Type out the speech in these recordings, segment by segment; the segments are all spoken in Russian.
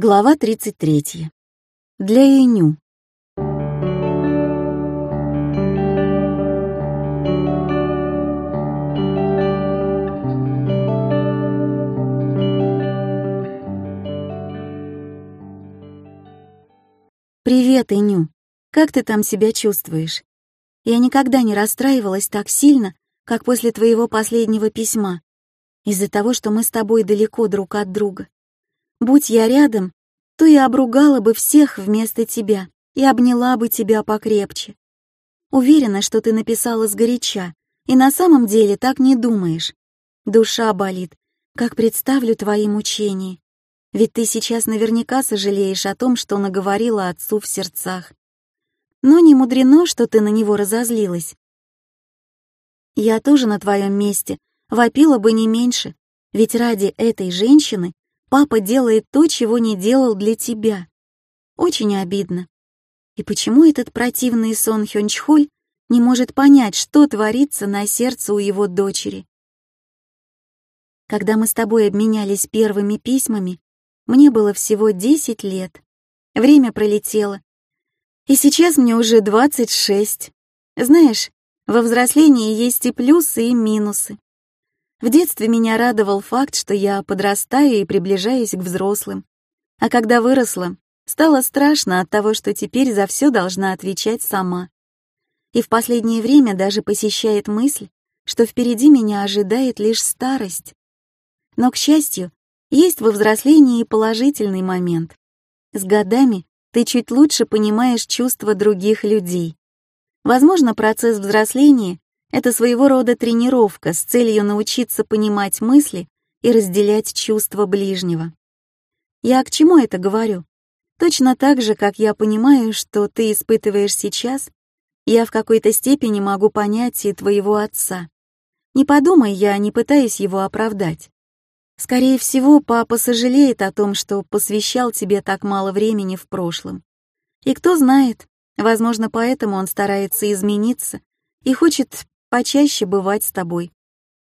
Глава 33. Для Иню. «Привет, Иню. Как ты там себя чувствуешь? Я никогда не расстраивалась так сильно, как после твоего последнего письма, из-за того, что мы с тобой далеко друг от друга. Будь я рядом, то и обругала бы всех вместо тебя и обняла бы тебя покрепче. Уверена, что ты написала сгоряча, и на самом деле так не думаешь. Душа болит, как представлю твои мучения. Ведь ты сейчас наверняка сожалеешь о том, что наговорила отцу в сердцах. Но не мудрено, что ты на него разозлилась. Я тоже на твоем месте вопила бы не меньше, ведь ради этой женщины Папа делает то, чего не делал для тебя. Очень обидно. И почему этот противный сон Хёнчхоль не может понять, что творится на сердце у его дочери? Когда мы с тобой обменялись первыми письмами, мне было всего 10 лет. Время пролетело. И сейчас мне уже 26. Знаешь, во взрослении есть и плюсы, и минусы. В детстве меня радовал факт, что я подрастаю и приближаюсь к взрослым. А когда выросла, стало страшно от того, что теперь за все должна отвечать сама. И в последнее время даже посещает мысль, что впереди меня ожидает лишь старость. Но, к счастью, есть во взрослении и положительный момент. С годами ты чуть лучше понимаешь чувства других людей. Возможно, процесс взросления это своего рода тренировка с целью научиться понимать мысли и разделять чувства ближнего. Я к чему это говорю? Точно так же, как я понимаю, что ты испытываешь сейчас, я в какой-то степени могу понять и твоего отца. Не подумай, я не пытаюсь его оправдать. Скорее всего, папа сожалеет о том, что посвящал тебе так мало времени в прошлом. И кто знает, возможно, поэтому он старается измениться и хочет почаще бывать с тобой.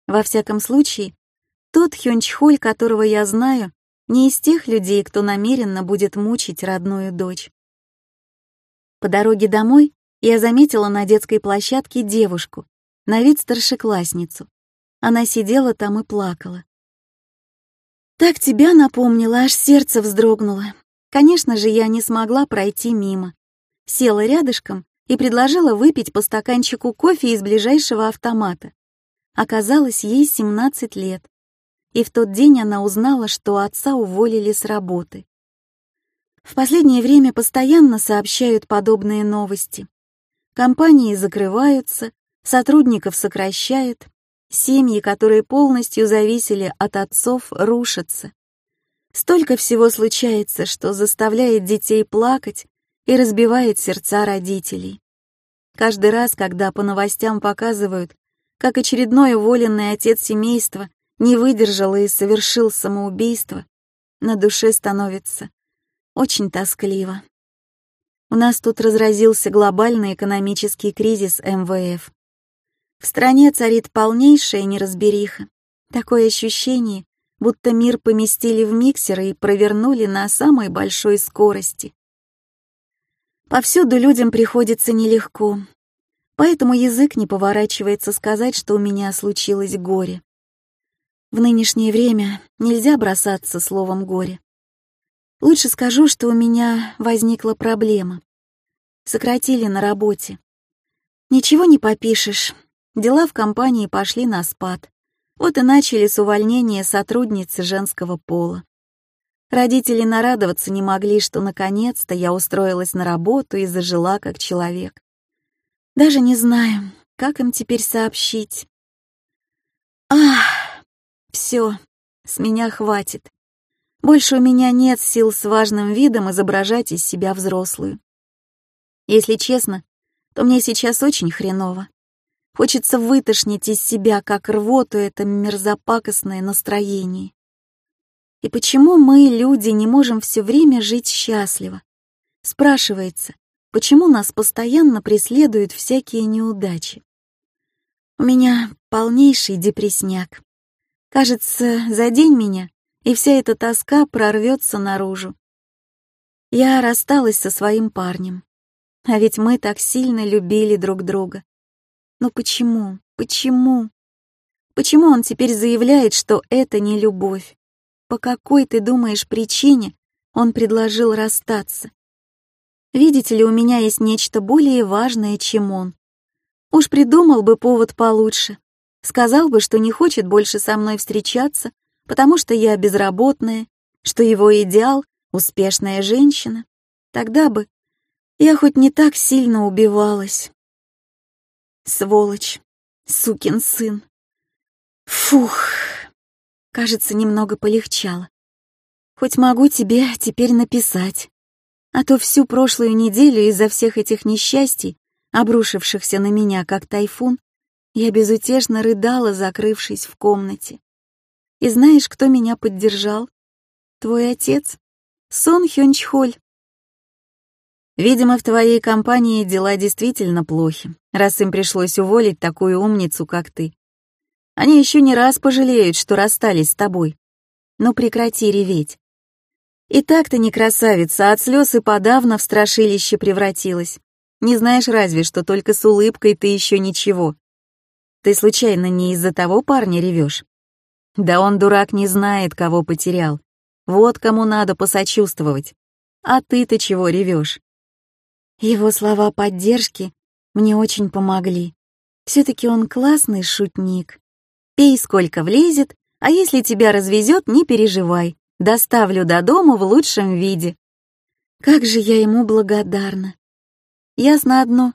Во всяком случае, тот Хёнчхоль, которого я знаю, не из тех людей, кто намеренно будет мучить родную дочь. По дороге домой я заметила на детской площадке девушку, на вид старшеклассницу. Она сидела там и плакала. Так тебя напомнила, аж сердце вздрогнуло. Конечно же, я не смогла пройти мимо. Села рядышком и предложила выпить по стаканчику кофе из ближайшего автомата. Оказалось, ей 17 лет, и в тот день она узнала, что отца уволили с работы. В последнее время постоянно сообщают подобные новости. Компании закрываются, сотрудников сокращают, семьи, которые полностью зависели от отцов, рушатся. Столько всего случается, что заставляет детей плакать и разбивает сердца родителей. Каждый раз, когда по новостям показывают, как очередной уволенный отец семейства не выдержал и совершил самоубийство, на душе становится очень тоскливо. У нас тут разразился глобальный экономический кризис МВФ. В стране царит полнейшая неразбериха. Такое ощущение, будто мир поместили в миксер и провернули на самой большой скорости. Повсюду людям приходится нелегко, поэтому язык не поворачивается сказать, что у меня случилось горе. В нынешнее время нельзя бросаться словом «горе». Лучше скажу, что у меня возникла проблема. Сократили на работе. Ничего не попишешь. Дела в компании пошли на спад. Вот и начали с увольнения сотрудницы женского пола. Родители нарадоваться не могли, что наконец-то я устроилась на работу и зажила как человек. Даже не знаю, как им теперь сообщить. Ах, все, с меня хватит. Больше у меня нет сил с важным видом изображать из себя взрослую. Если честно, то мне сейчас очень хреново. Хочется вытошнить из себя, как рвоту, это мерзопакостное настроение. И почему мы, люди, не можем все время жить счастливо? Спрашивается, почему нас постоянно преследуют всякие неудачи? У меня полнейший депресняк. Кажется, за день меня, и вся эта тоска прорвется наружу. Я рассталась со своим парнем. А ведь мы так сильно любили друг друга. Но почему? Почему? Почему он теперь заявляет, что это не любовь? По какой, ты думаешь, причине он предложил расстаться? Видите ли, у меня есть нечто более важное, чем он. Уж придумал бы повод получше. Сказал бы, что не хочет больше со мной встречаться, потому что я безработная, что его идеал — успешная женщина. Тогда бы я хоть не так сильно убивалась. Сволочь, сукин сын. Фух, кажется, немного полегчало. Хоть могу тебе теперь написать. А то всю прошлую неделю из-за всех этих несчастий, обрушившихся на меня как тайфун, я безутешно рыдала, закрывшись в комнате. И знаешь, кто меня поддержал? Твой отец, Сон Хёнчхоль. Видимо, в твоей компании дела действительно плохи, раз им пришлось уволить такую умницу, как ты. Они еще не раз пожалеют, что расстались с тобой. Но прекрати реветь. И так ты не красавица, от слез и подавно в страшилище превратилась. Не знаешь разве, что только с улыбкой ты еще ничего. Ты случайно не из-за того парня ревешь? Да он, дурак, не знает, кого потерял. Вот кому надо посочувствовать. А ты-то чего ревешь? Его слова поддержки мне очень помогли. Все-таки он классный шутник. Пей сколько влезет, а если тебя развезет, не переживай. Доставлю до дома в лучшем виде. Как же я ему благодарна. Ясно одно.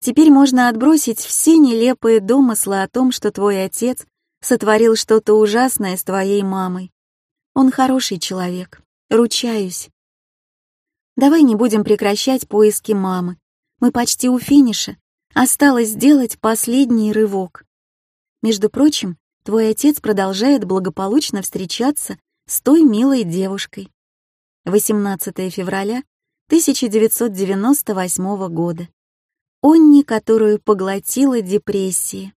Теперь можно отбросить все нелепые домыслы о том, что твой отец сотворил что-то ужасное с твоей мамой. Он хороший человек, ручаюсь. Давай не будем прекращать поиски мамы. Мы почти у финиша. Осталось сделать последний рывок. Между прочим, твой отец продолжает благополучно встречаться с той милой девушкой. 18 февраля 1998 года. Онни, которую поглотила депрессия.